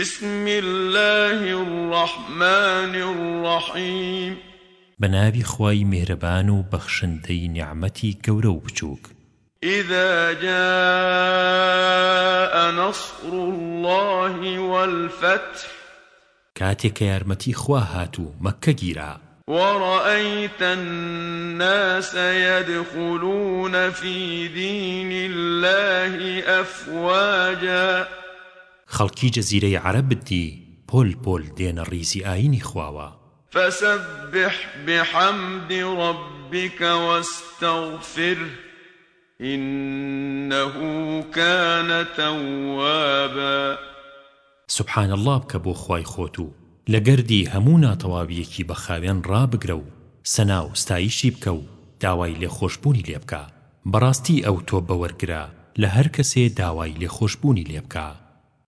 بسم الله الرحمن الرحيم بنابي خواي مهربان وبخشنتي نعمتي كورو بچوك إذا جاء نصر الله والفتح كاتك يارمتي خواهاتو مكة جيرا ورأيت الناس يدخلون في دين الله أفواجاً خەڵکی جەزیرەی عەرەب بدی پۆل پۆل دێنە ڕیزی ئاینی خواوە فسبح بحمد ربك واستغفره إنه كان توابا سبحان الله بکە بۆ خوای خۆت و لە گەردی هەموو ناتەواویەکی بەخاوێن ڕابگرە و سەناو ستایشی بکە و داوای لێخۆشببوونی لێ بکە بەڕاستی ئەو تۆ بەوەرگرە لە هەر کەسێ داوای لێخۆشببوونی لێ بکە